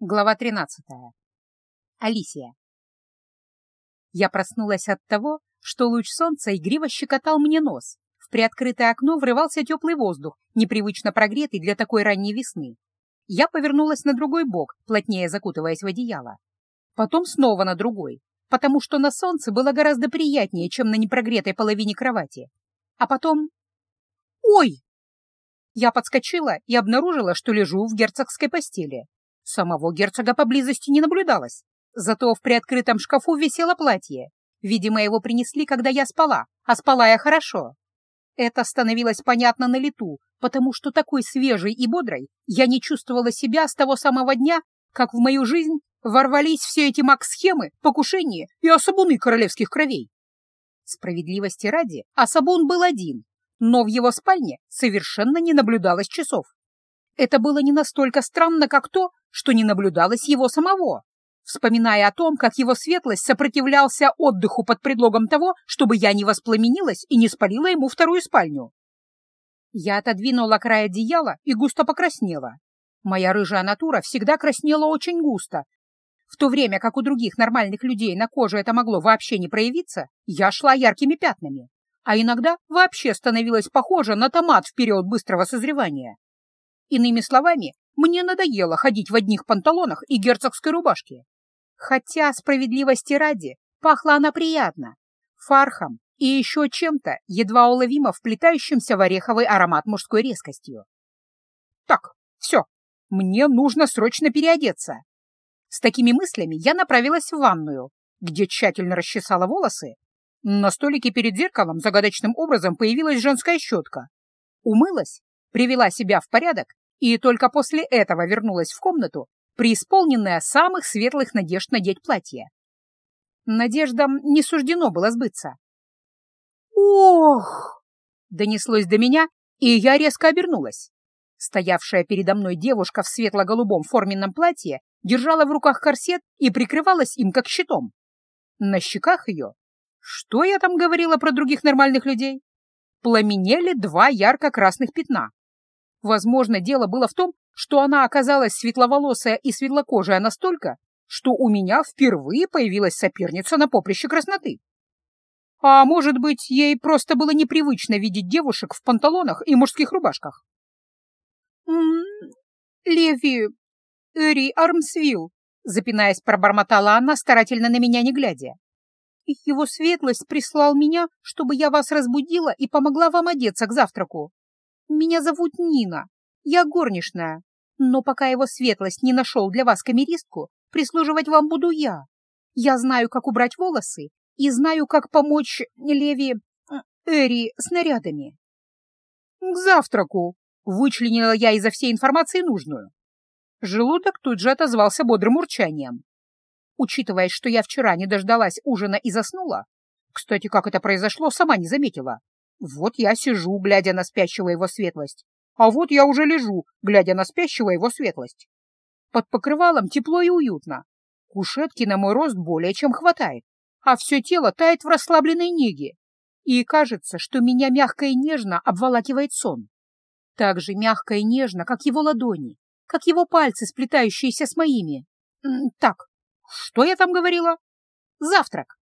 Глава 13. Алисия. Я проснулась от того, что луч солнца игриво щекотал мне нос. В приоткрытое окно врывался теплый воздух, непривычно прогретый для такой ранней весны. Я повернулась на другой бок, плотнее закутываясь в одеяло. Потом снова на другой, потому что на солнце было гораздо приятнее, чем на непрогретой половине кровати. А потом... Ой! Я подскочила и обнаружила, что лежу в герцогской постели. Самого герцога поблизости не наблюдалось, зато в приоткрытом шкафу висело платье. Видимо, его принесли, когда я спала, а спала я хорошо. Это становилось понятно на лету, потому что такой свежей и бодрой я не чувствовала себя с того самого дня, как в мою жизнь ворвались все эти маг-схемы, покушения и особуны королевских кровей. Справедливости ради, особун был один, но в его спальне совершенно не наблюдалось часов. Это было не настолько странно, как то, что не наблюдалось его самого, вспоминая о том, как его светлость сопротивлялся отдыху под предлогом того, чтобы я не воспламенилась и не спалила ему вторую спальню. Я отодвинула край одеяла и густо покраснела. Моя рыжая натура всегда краснела очень густо. В то время как у других нормальных людей на коже это могло вообще не проявиться, я шла яркими пятнами, а иногда вообще становилась похожа на томат в период быстрого созревания. Иными словами, мне надоело ходить в одних панталонах и герцогской рубашке. Хотя, справедливости ради, пахла она приятно, фархом и еще чем-то, едва уловимо вплетающимся в ореховый аромат мужской резкостью. Так, все, мне нужно срочно переодеться. С такими мыслями я направилась в ванную, где тщательно расчесала волосы. На столике перед зеркалом загадочным образом появилась женская щетка. Умылась, привела себя в порядок и только после этого вернулась в комнату, преисполненная самых светлых надежд надеть платье. Надеждам не суждено было сбыться. «Ох!» — донеслось до меня, и я резко обернулась. Стоявшая передо мной девушка в светло-голубом форменном платье держала в руках корсет и прикрывалась им как щитом. На щеках ее, что я там говорила про других нормальных людей, пламенели два ярко-красных пятна. Возможно, дело было в том, что она оказалась светловолосая и светлокожая настолько, что у меня впервые появилась соперница на поприще красноты. А может быть, ей просто было непривычно видеть девушек в панталонах и мужских рубашках. «М -м, «Леви, Эри Армсвилл», — запинаясь, пробормотала она, старательно на меня не глядя. «Его светлость прислал меня, чтобы я вас разбудила и помогла вам одеться к завтраку. Меня зовут Нина. Я горничная. Но пока его светлость не нашел для вас камеристку, прислуживать вам буду я. Я знаю, как убрать волосы и знаю, как помочь Леви... Эри снарядами. К завтраку вычленила я изо всей информации нужную. Желудок тут же отозвался бодрым урчанием. Учитывая, что я вчера не дождалась ужина и заснула, кстати, как это произошло, сама не заметила, вот я сижу, глядя на спящего его светлость, а вот я уже лежу, глядя на спящего его светлость. Под покрывалом тепло и уютно. Кушетки на мой рост более чем хватает, а все тело тает в расслабленной неге. И кажется, что меня мягко и нежно обволакивает сон. Так же мягко и нежно, как его ладони, как его пальцы, сплетающиеся с моими. Так, что я там говорила? Завтрак.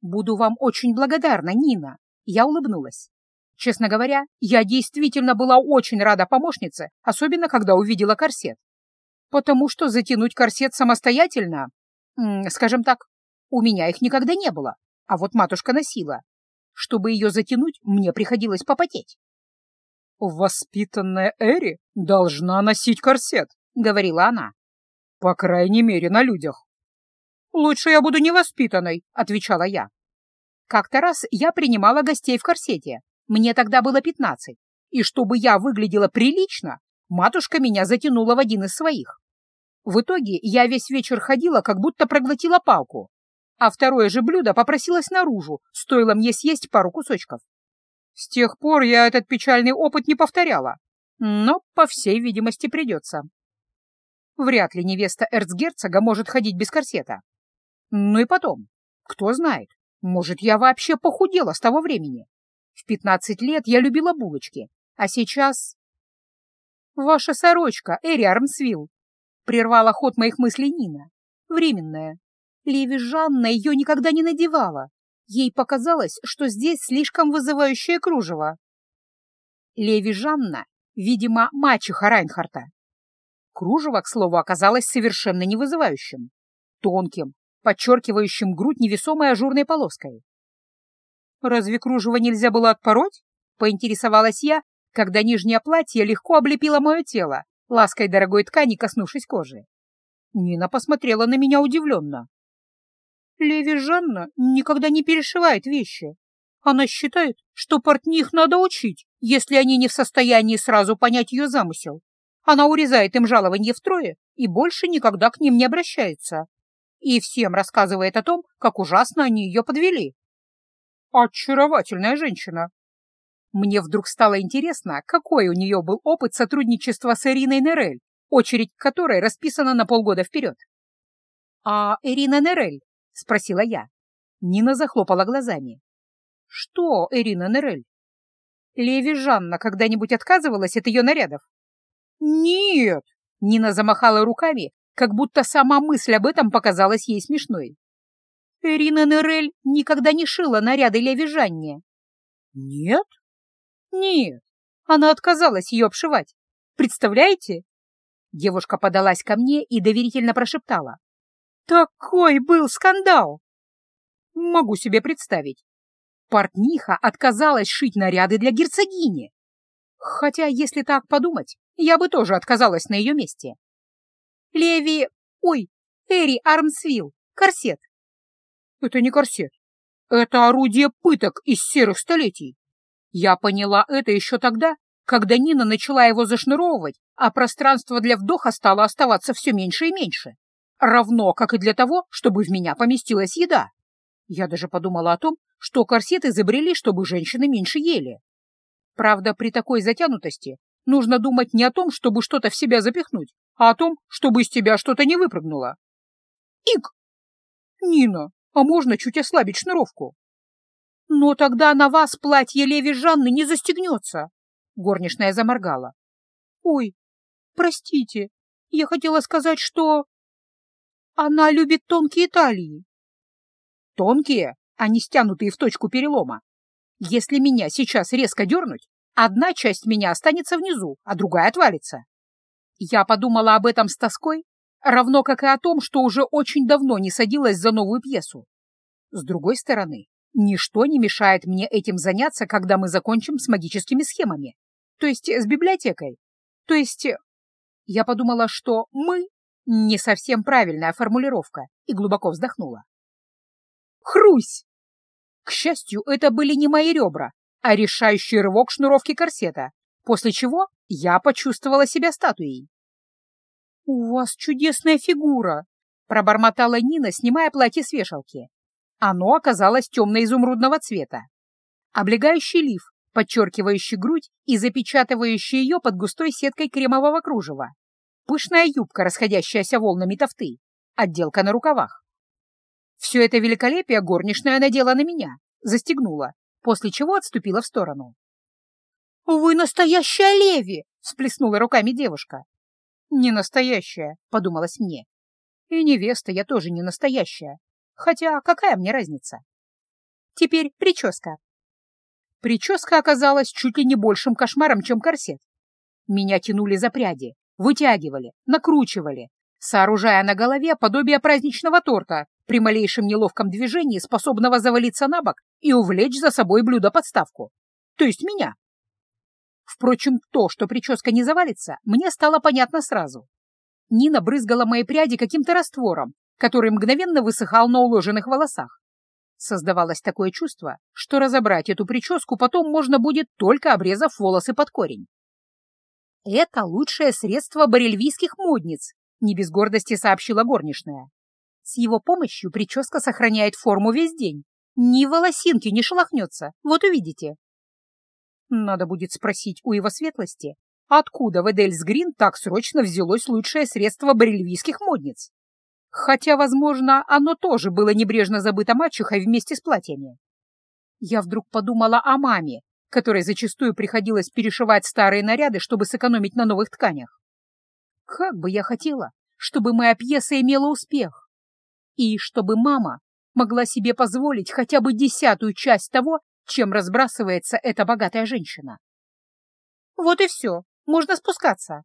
Буду вам очень благодарна, Нина, я улыбнулась. Честно говоря, я действительно была очень рада помощнице, особенно когда увидела корсет. Потому что затянуть корсет самостоятельно, скажем так, у меня их никогда не было, а вот матушка носила. Чтобы ее затянуть, мне приходилось попотеть. «Воспитанная Эри должна носить корсет», — говорила она. «По крайней мере, на людях». «Лучше я буду невоспитанной», — отвечала я. Как-то раз я принимала гостей в корсете. Мне тогда было пятнадцать. И чтобы я выглядела прилично, матушка меня затянула в один из своих. В итоге я весь вечер ходила, как будто проглотила палку. А второе же блюдо попросилось наружу, стоило мне съесть пару кусочков. С тех пор я этот печальный опыт не повторяла. Но, по всей видимости, придется. Вряд ли невеста эрцгерцога может ходить без корсета. Ну и потом, кто знает, может, я вообще похудела с того времени? В пятнадцать лет я любила булочки, а сейчас... Ваша сорочка, Эри Армсвилл. прервала ход моих мыслей Нина. Временная. Леви Жанна ее никогда не надевала. Ей показалось, что здесь слишком вызывающее кружево. Леви Жанна, видимо, мачеха Райнхарта. Кружево, к слову, оказалось совершенно не вызывающим. Тонким, подчеркивающим грудь невесомой ажурной полоской. «Разве кружево нельзя было отпороть?» — поинтересовалась я, когда нижнее платье легко облепило мое тело, лаской дорогой ткани коснувшись кожи. Нина посмотрела на меня удивленно. Леви Жанна никогда не перешивает вещи. Она считает, что портних надо учить, если они не в состоянии сразу понять ее замысел. Она урезает им жалование втрое и больше никогда к ним не обращается. И всем рассказывает о том, как ужасно они ее подвели. Очаровательная женщина. Мне вдруг стало интересно, какой у нее был опыт сотрудничества с Ириной Нерель, очередь которой расписана на полгода вперед. «А Ирина Нерель?» — спросила я. Нина захлопала глазами. «Что, Ирина Нерель?» Леви Жанна когда-нибудь отказывалась от ее нарядов? «Нет!» — Нина замахала руками, как будто сама мысль об этом показалась ей смешной. Ирина Нерель никогда не шила наряды Леви Жанне. «Нет?» «Нет, она отказалась ее обшивать. Представляете?» Девушка подалась ко мне и доверительно прошептала. «Такой был скандал!» «Могу себе представить. Портниха отказалась шить наряды для герцогини. Хотя, если так подумать, я бы тоже отказалась на ее месте. Леви... Ой, Эри Армсвилл, корсет. Это не корсет. Это орудие пыток из серых столетий. Я поняла это еще тогда, когда Нина начала его зашнуровывать, а пространство для вдоха стало оставаться все меньше и меньше. Равно, как и для того, чтобы в меня поместилась еда. Я даже подумала о том, что корсет изобрели, чтобы женщины меньше ели. Правда, при такой затянутости нужно думать не о том, чтобы что-то в себя запихнуть, а о том, чтобы из тебя что-то не выпрыгнуло. Ик! Нина, а можно чуть ослабить шнуровку? «Но тогда на вас платье Леви Жанны не застегнется!» Горничная заморгала. «Ой, простите, я хотела сказать, что...» «Она любит тонкие талии». «Тонкие, а не стянутые в точку перелома. Если меня сейчас резко дернуть, одна часть меня останется внизу, а другая отвалится». Я подумала об этом с тоской, равно как и о том, что уже очень давно не садилась за новую пьесу. С другой стороны, Ничто не мешает мне этим заняться, когда мы закончим с магическими схемами. То есть с библиотекой. То есть... Я подумала, что «мы» — не совсем правильная формулировка, и глубоко вздохнула. Хрусь! К счастью, это были не мои ребра, а решающий рывок шнуровки корсета, после чего я почувствовала себя статуей. «У вас чудесная фигура!» — пробормотала Нина, снимая платье с вешалки. Оно оказалось темно-изумрудного цвета. Облегающий лиф, подчеркивающий грудь и запечатывающий ее под густой сеткой кремового кружева. Пышная юбка, расходящаяся волнами тофты. Отделка на рукавах. Все это великолепие горничная надела на меня, застегнула, после чего отступила в сторону. «Вы настоящая Леви!» — всплеснула руками девушка. «Не настоящая», — подумалось мне. «И невеста я тоже не настоящая, Хотя какая мне разница? Теперь прическа. Прическа оказалась чуть ли не большим кошмаром, чем корсет. Меня тянули за пряди, вытягивали, накручивали, сооружая на голове подобие праздничного торта, при малейшем неловком движении, способного завалиться на бок и увлечь за собой блюдо-подставку. То есть меня. Впрочем, то, что прическа не завалится, мне стало понятно сразу. Нина брызгала мои пряди каким-то раствором, который мгновенно высыхал на уложенных волосах. Создавалось такое чувство, что разобрать эту прическу потом можно будет, только обрезав волосы под корень. «Это лучшее средство барельвийских модниц», — не без гордости сообщила горничная. «С его помощью прическа сохраняет форму весь день. Ни волосинки не шелохнется, вот увидите». Надо будет спросить у его светлости, откуда в Эдельсгрин так срочно взялось лучшее средство барельвийских модниц. Хотя, возможно, оно тоже было небрежно забыто мачехой вместе с платьями. Я вдруг подумала о маме, которой зачастую приходилось перешивать старые наряды, чтобы сэкономить на новых тканях. Как бы я хотела, чтобы моя пьеса имела успех. И чтобы мама могла себе позволить хотя бы десятую часть того, чем разбрасывается эта богатая женщина. Вот и все, можно спускаться.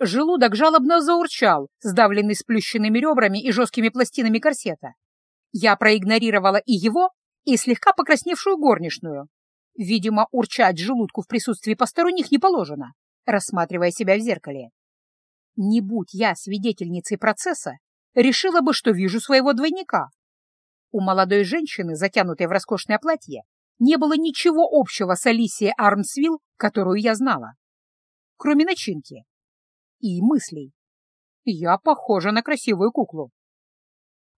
Желудок жалобно заурчал, сдавленный сплющенными ребрами и жесткими пластинами корсета. Я проигнорировала и его, и слегка покрасневшую горничную. Видимо, урчать желудку в присутствии посторонних не положено, рассматривая себя в зеркале. Не будь я свидетельницей процесса, решила бы, что вижу своего двойника. У молодой женщины, затянутой в роскошное платье, не было ничего общего с Алисией Армсвилл, которую я знала. Кроме начинки и мыслей. Я похожа на красивую куклу.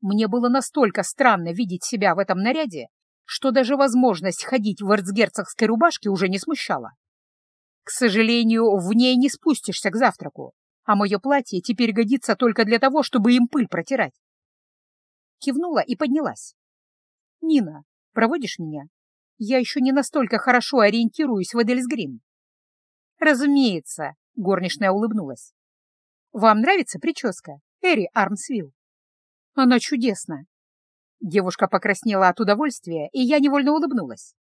Мне было настолько странно видеть себя в этом наряде, что даже возможность ходить в эрцгерцогской рубашке уже не смущала. К сожалению, в ней не спустишься к завтраку, а мое платье теперь годится только для того, чтобы им пыль протирать. Кивнула и поднялась. «Нина, проводишь меня? Я еще не настолько хорошо ориентируюсь в Эдельсгрин». «Разумеется», — горничная улыбнулась. «Вам нравится прическа, Эри Армсвилл?» «Она чудесна». Девушка покраснела от удовольствия, и я невольно улыбнулась.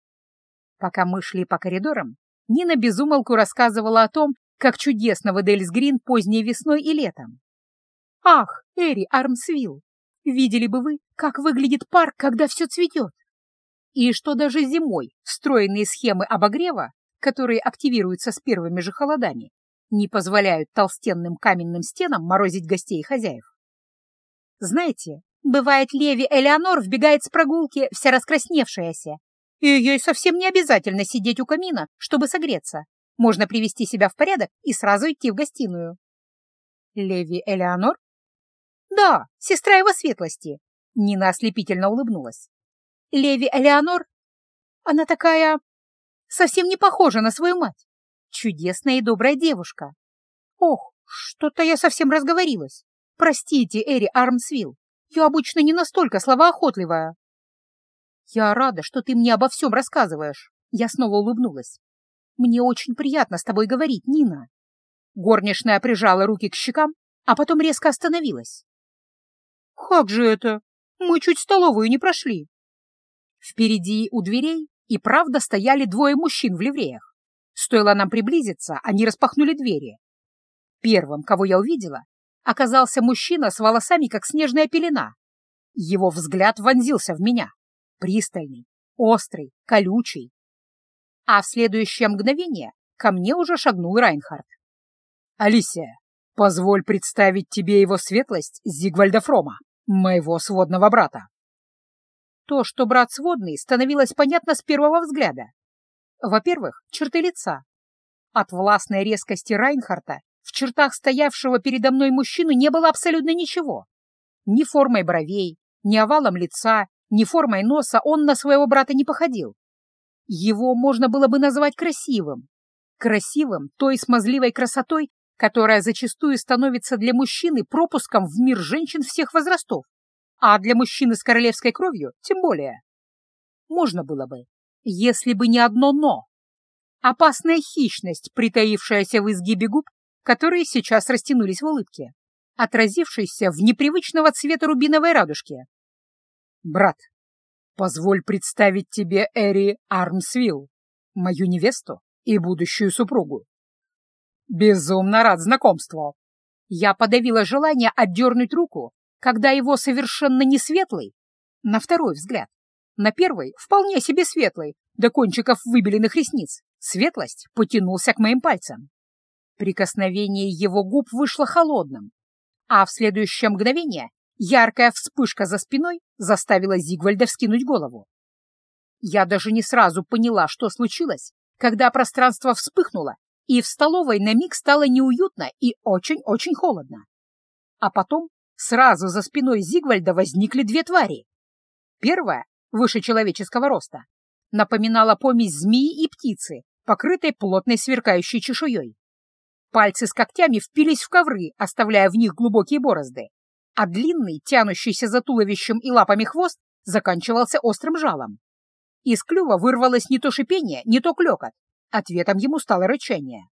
Пока мы шли по коридорам, Нина безумолку рассказывала о том, как чудесно в Эдельсгрин поздней весной и летом. «Ах, Эри Армсвилл, видели бы вы, как выглядит парк, когда все цветет! И что даже зимой встроенные схемы обогрева, которые активируются с первыми же холодами, не позволяют толстенным каменным стенам морозить гостей и хозяев. Знаете, бывает, Леви Элеонор вбегает с прогулки вся раскрасневшаяся, и ей совсем не обязательно сидеть у камина, чтобы согреться. Можно привести себя в порядок и сразу идти в гостиную. Леви Элеонор? Да, сестра его светлости. Нина ослепительно улыбнулась. Леви Элеонор? Она такая... совсем не похожа на свою мать. Чудесная и добрая девушка. Ох, что-то я совсем разговорилась. Простите, Эри Армсвилл, я обычно не настолько словоохотливая. Я рада, что ты мне обо всем рассказываешь. Я снова улыбнулась. Мне очень приятно с тобой говорить, Нина. Горничная прижала руки к щекам, а потом резко остановилась. Как же это? Мы чуть столовую не прошли. Впереди у дверей и правда стояли двое мужчин в ливреях. Стоило нам приблизиться, они распахнули двери. Первым, кого я увидела, оказался мужчина с волосами, как снежная пелена. Его взгляд вонзился в меня. Пристальный, острый, колючий. А в следующее мгновение ко мне уже шагнул Райнхард. «Алисия, позволь представить тебе его светлость Зигвальда Фрома, моего сводного брата». То, что брат сводный, становилось понятно с первого взгляда. Во-первых, черты лица. От властной резкости Райнхарта в чертах стоявшего передо мной мужчины не было абсолютно ничего. Ни формой бровей, ни овалом лица, ни формой носа он на своего брата не походил. Его можно было бы назвать красивым. Красивым той смазливой красотой, которая зачастую становится для мужчины пропуском в мир женщин всех возрастов, а для мужчины с королевской кровью тем более. Можно было бы, если бы не одно «но». Опасная хищность, притаившаяся в изгибе губ, которые сейчас растянулись в улыбке, отразившейся в непривычного цвета рубиновой радужке. «Брат, позволь представить тебе Эри Армсвилл, мою невесту и будущую супругу. Безумно рад знакомству!» Я подавила желание отдернуть руку, когда его совершенно не светлый, на второй взгляд, на первый вполне себе светлый, до кончиков выбеленных ресниц, светлость потянулся к моим пальцам. Прикосновение его губ вышло холодным, а в следующее мгновение яркая вспышка за спиной заставила Зигвальда вскинуть голову. Я даже не сразу поняла, что случилось, когда пространство вспыхнуло, и в столовой на миг стало неуютно и очень-очень холодно. А потом сразу за спиной Зигвальда возникли две твари. Первая выше человеческого роста, напоминала помесь змеи и птицы, покрытой плотной сверкающей чешуей. Пальцы с когтями впились в ковры, оставляя в них глубокие борозды, а длинный, тянущийся за туловищем и лапами хвост, заканчивался острым жалом. Из клюва вырвалось не то шипение, не то клёкот. Ответом ему стало рычание.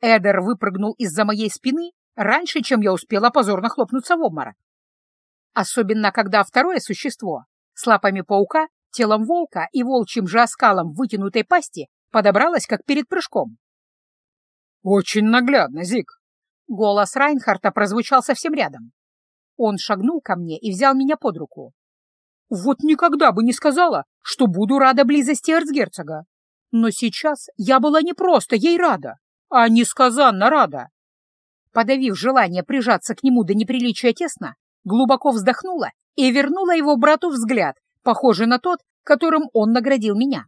Эдер выпрыгнул из-за моей спины, раньше, чем я успела позорно хлопнуться в обморок. Особенно, когда второе существо с лапами паука, телом волка и волчьим же оскалом вытянутой пасти подобралось, как перед прыжком. «Очень наглядно, Зик!» Голос Райнхарта прозвучал совсем рядом. Он шагнул ко мне и взял меня под руку. Вот никогда бы не сказала, что буду рада близости эрцгерцога. Но сейчас я была не просто ей рада, а несказанно рада. Подавив желание прижаться к нему до неприличия тесно, глубоко вздохнула и вернула его брату взгляд, похожий на тот, которым он наградил меня.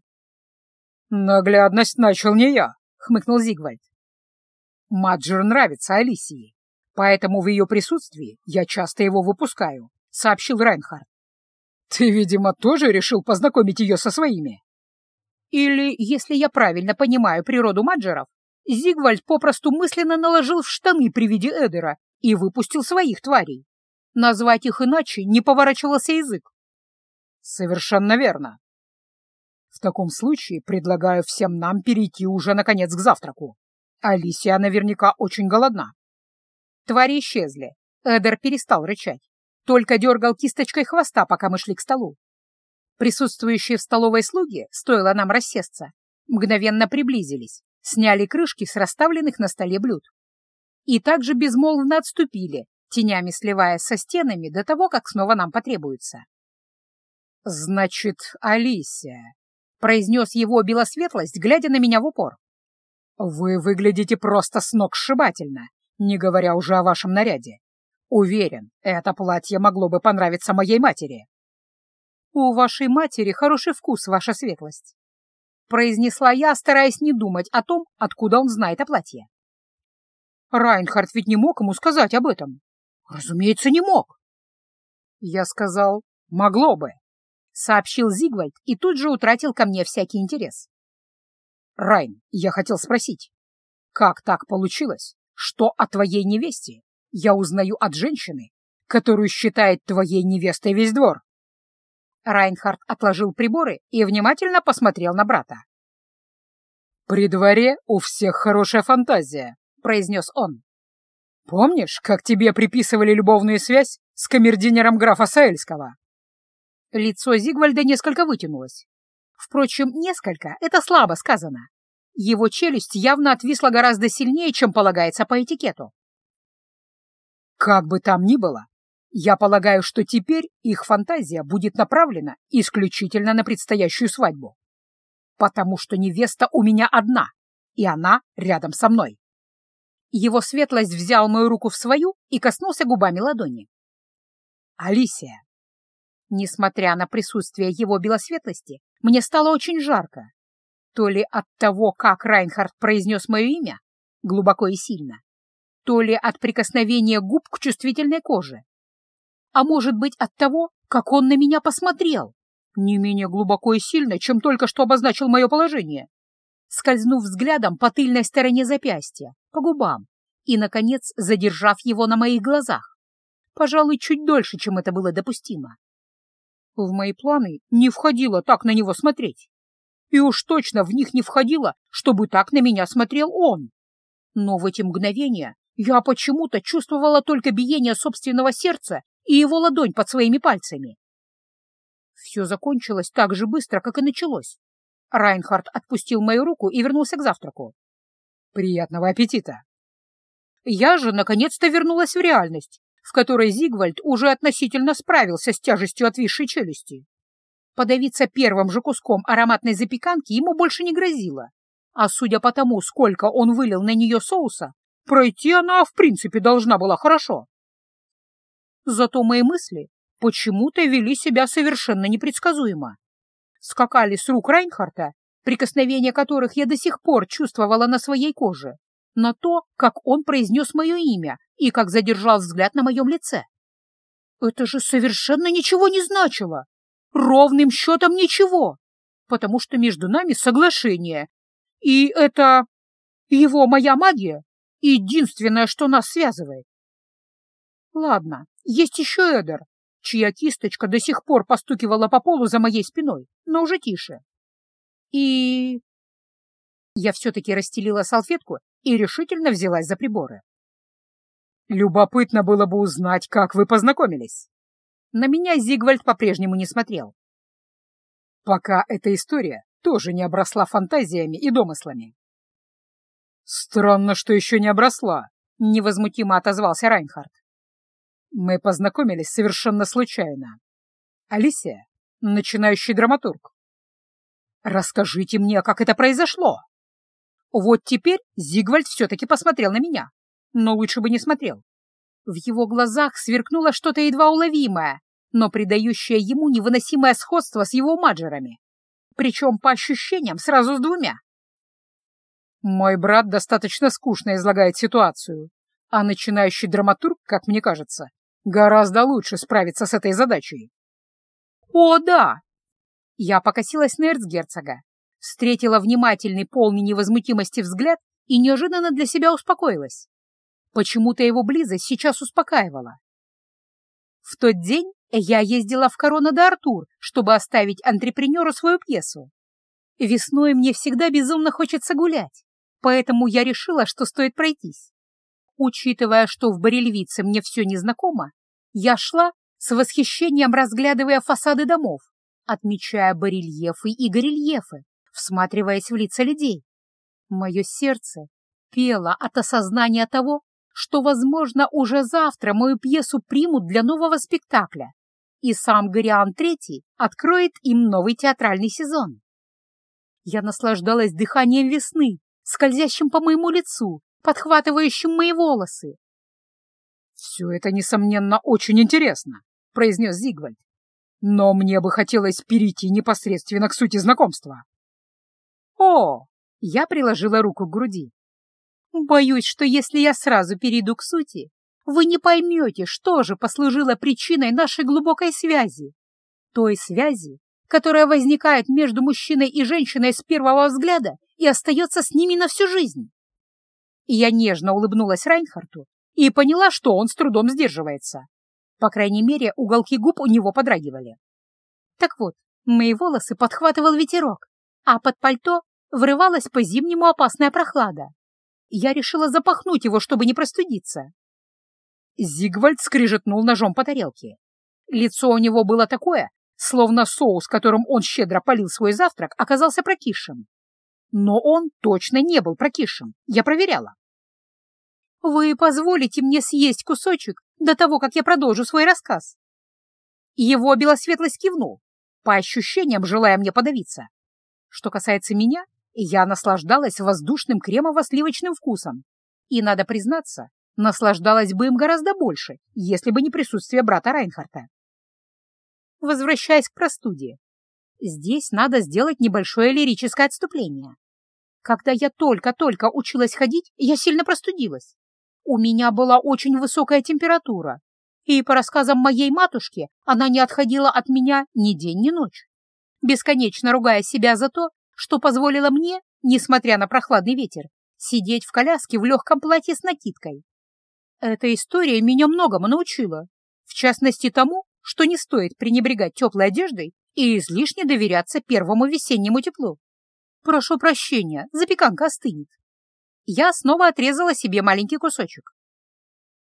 «Наглядность начал не я», — хмыкнул Зигвальд. «Маджер нравится Алисии, поэтому в ее присутствии я часто его выпускаю», — сообщил Райнхард. «Ты, видимо, тоже решил познакомить ее со своими?» Или, если я правильно понимаю природу Маджеров, Зигвальд попросту мысленно наложил в штаны при виде Эдера и выпустил своих тварей. Назвать их иначе не поворачивался язык. Совершенно верно. В таком случае предлагаю всем нам перейти уже, наконец, к завтраку. Алисия наверняка очень голодна. Твари исчезли. Эдер перестал рычать. Только дергал кисточкой хвоста, пока мы шли к столу. Присутствующие в столовой слуги, стоило нам рассесться, мгновенно приблизились, сняли крышки с расставленных на столе блюд. И также безмолвно отступили, тенями сливаясь со стенами до того, как снова нам потребуется. «Значит, Алисия», — произнес его белосветлость, глядя на меня в упор. «Вы выглядите просто сногсшибательно, не говоря уже о вашем наряде. Уверен, это платье могло бы понравиться моей матери». «У вашей матери хороший вкус, ваша светлость», — произнесла я, стараясь не думать о том, откуда он знает о платье. Райнхард ведь не мог ему сказать об этом. Разумеется, не мог. Я сказал, могло бы, — сообщил Зигвальд и тут же утратил ко мне всякий интерес. Райн, я хотел спросить, как так получилось, что о твоей невесте я узнаю от женщины, которую считает твоей невестой весь двор? Райнхард отложил приборы и внимательно посмотрел на брата. «При дворе у всех хорошая фантазия», — произнес он. «Помнишь, как тебе приписывали любовную связь с камердинером графа Саэльского?» Лицо Зигвальда несколько вытянулось. Впрочем, несколько — это слабо сказано. Его челюсть явно отвисла гораздо сильнее, чем полагается по этикету. Как бы там ни было, я полагаю, что теперь их фантазия будет направлена исключительно на предстоящую свадьбу. Потому что невеста у меня одна, и она рядом со мной. Его светлость взял мою руку в свою и коснулся губами ладони. «Алисия!» Несмотря на присутствие его белосветлости, мне стало очень жарко. То ли от того, как Райнхард произнес мое имя, глубоко и сильно, то ли от прикосновения губ к чувствительной коже, а может быть от того, как он на меня посмотрел, не менее глубоко и сильно, чем только что обозначил мое положение, скользнув взглядом по тыльной стороне запястья, по губам и, наконец, задержав его на моих глазах, пожалуй, чуть дольше, чем это было допустимо. В мои планы не входило так на него смотреть. И уж точно в них не входило, чтобы так на меня смотрел он. Но в эти мгновения я почему-то чувствовала только биение собственного сердца и его ладонь под своими пальцами. Все закончилось так же быстро, как и началось. Райнхард отпустил мою руку и вернулся к завтраку. «Приятного аппетита!» Я же наконец-то вернулась в реальность, в которой Зигвальд уже относительно справился с тяжестью отвисшей челюсти. Подавиться первым же куском ароматной запеканки ему больше не грозило, а судя по тому, сколько он вылил на нее соуса, пройти она в принципе должна была хорошо. Зато мои мысли почему-то вели себя совершенно непредсказуемо. Скакали с рук Райнхарта, прикосновения которых я до сих пор чувствовала на своей коже, на то, как он произнес мое имя и как задержал взгляд на моем лице. Это же совершенно ничего не значило. Ровным счетом ничего, потому что между нами соглашение. И это... его моя магия — единственное, что нас связывает. Ладно, есть еще Эдер, чья кисточка до сих пор постукивала по полу за моей спиной, но уже тише. И... Я все-таки расстелила салфетку и решительно взялась за приборы. Любопытно было бы узнать, как вы познакомились. На меня Зигвальд по-прежнему не смотрел. Пока эта история тоже не обросла фантазиями и домыслами. Странно, что еще не обросла, — невозмутимо отозвался Райнхард. Мы познакомились совершенно случайно. Алисия — начинающий драматург. Расскажите мне, как это произошло. Вот теперь Зигвальд все-таки посмотрел на меня, но лучше бы не смотрел. В его глазах сверкнуло что-то едва уловимое, но придающее ему невыносимое сходство с его маджерами. Причем, по ощущениям, сразу с двумя. Мой брат достаточно скучно излагает ситуацию, а начинающий драматург, как мне кажется, гораздо лучше справится с этой задачей. О, да! Я покосилась на эрцгерцога, встретила внимательный, полный невозмутимости взгляд и неожиданно для себя успокоилась. Почему-то его близость сейчас успокаивала. В тот день я ездила в Корона де Артур, чтобы оставить антрепренеру свою пьесу. Весной мне всегда безумно хочется гулять, поэтому я решила, что стоит пройтись. Учитывая, что в Барельвице мне все незнакомо, я шла с восхищением, разглядывая фасады домов, отмечая барельефы и горельефы, всматриваясь в лица людей. Мое сердце пело от осознания того, что, возможно, уже завтра мою пьесу примут для нового спектакля, и сам Гориан Третий откроет им новый театральный сезон. Я наслаждалась дыханием весны, скользящим по моему лицу, подхватывающим мои волосы. «Все это, несомненно, очень интересно», — произнес Зигвальд. «Но мне бы хотелось перейти непосредственно к сути знакомства». «О!» — я приложила руку к груди. «Боюсь, что если я сразу перейду к сути, вы не поймете, что же послужило причиной нашей глубокой связи. Той связи, которая возникает между мужчиной и женщиной с первого взгляда и остается с ними на всю жизнь. Я нежно улыбнулась Райнхарту и поняла, что он с трудом сдерживается. По крайней мере, уголки губ у него подрагивали. Так вот, мои волосы подхватывал ветерок, а под пальто врывалась по-зимнему опасная прохлада. Я решила запахнуть его, чтобы не простудиться. Зигвальд скрижетнул ножом по тарелке. Лицо у него было такое, словно соус, которым он щедро полил свой завтрак, оказался прокисшим. Но он точно не был прокисшим, я проверяла. «Вы позволите мне съесть кусочек до того, как я продолжу свой рассказ?» Его белосветлость кивнул, по ощущениям желая мне подавиться. Что касается меня, я наслаждалась воздушным кремово-сливочным вкусом. И, надо признаться, наслаждалась бы им гораздо больше, если бы не присутствие брата Райнхарта. Возвращаясь к простуде, здесь надо сделать небольшое лирическое отступление. Когда я только-только училась ходить, я сильно простудилась. У меня была очень высокая температура, и, по рассказам моей матушки, она не отходила от меня ни день, ни ночь, бесконечно ругая себя за то, что позволила мне, несмотря на прохладный ветер, сидеть в коляске в легком платье с накидкой. Эта история меня многому научила, в частности тому, что не стоит пренебрегать теплой одеждой и излишне доверяться первому весеннему теплу. Прошу прощения, запеканка остынет. Я снова отрезала себе маленький кусочек.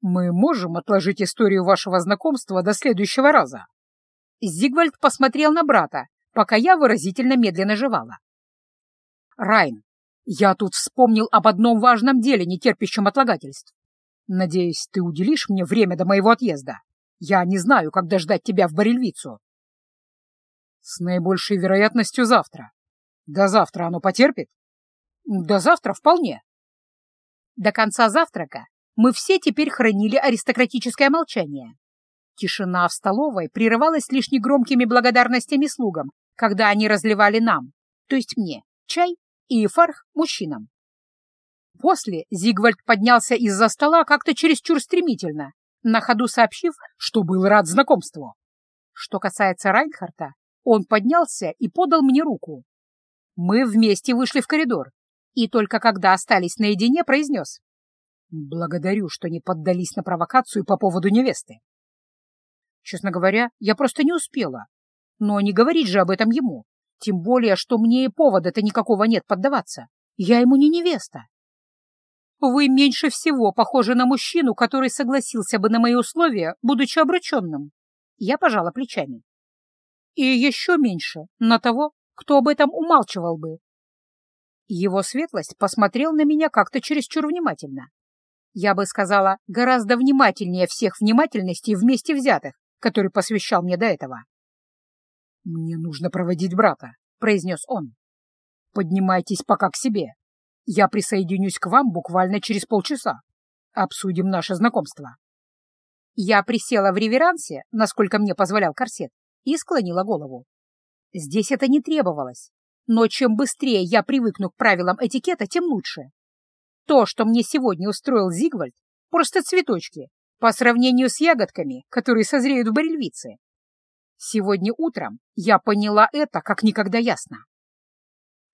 Мы можем отложить историю вашего знакомства до следующего раза. Зигвальд посмотрел на брата, пока я выразительно медленно жевала. Райн, я тут вспомнил об одном важном деле, не терпящем отлагательств. Надеюсь, ты уделишь мне время до моего отъезда. Я не знаю, когда ждать тебя в Барельвицу. С наибольшей вероятностью завтра. До завтра оно потерпит? До завтра вполне. До конца завтрака мы все теперь хранили аристократическое молчание. Тишина в столовой прерывалась лишь негромкими благодарностями слугам, когда они разливали нам, то есть мне, чай и фарх мужчинам. После Зигвальд поднялся из-за стола как-то чересчур стремительно, на ходу сообщив, что был рад знакомству. Что касается Райнхарта, он поднялся и подал мне руку. Мы вместе вышли в коридор, и только когда остались наедине, произнес. «Благодарю, что не поддались на провокацию по поводу невесты». Честно говоря, я просто не успела. Но не говорить же об этом ему. Тем более, что мне и повода-то никакого нет поддаваться. Я ему не невеста. вы меньше всего похожи на мужчину, который согласился бы на мои условия, будучи обрученным. Я пожала плечами. И еще меньше на того, кто об этом умалчивал бы. Его светлость посмотрел на меня как-то чересчур внимательно. Я бы сказала, гораздо внимательнее всех внимательностей вместе взятых, который посвящал мне до этого. «Мне нужно проводить брата», — произнес он. «Поднимайтесь пока к себе. Я присоединюсь к вам буквально через полчаса. Обсудим наше знакомство». Я присела в реверансе, насколько мне позволял корсет, и склонила голову. Здесь это не требовалось, но чем быстрее я привыкну к правилам этикета, тем лучше. То, что мне сегодня устроил Зигвальд, просто цветочки по сравнению с ягодками, которые созреют в барельвице. Сегодня утром я поняла это как никогда ясно.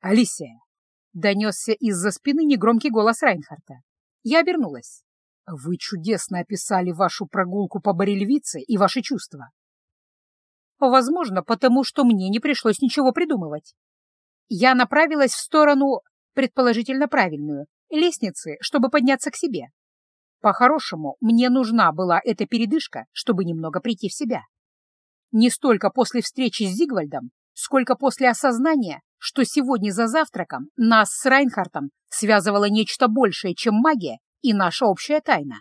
«Алисия!» — донесся из-за спины негромкий голос Райнхарта. Я обернулась. «Вы чудесно описали вашу прогулку по барельвице и ваши чувства. Возможно, потому что мне не пришлось ничего придумывать. Я направилась в сторону, предположительно правильную, лестницы, чтобы подняться к себе. По-хорошему, мне нужна была эта передышка, чтобы немного прийти в себя. Не столько после встречи с Зигвальдом, сколько после осознания, что сегодня за завтраком нас с Райнхартом связывало нечто большее, чем магия и наша общая тайна.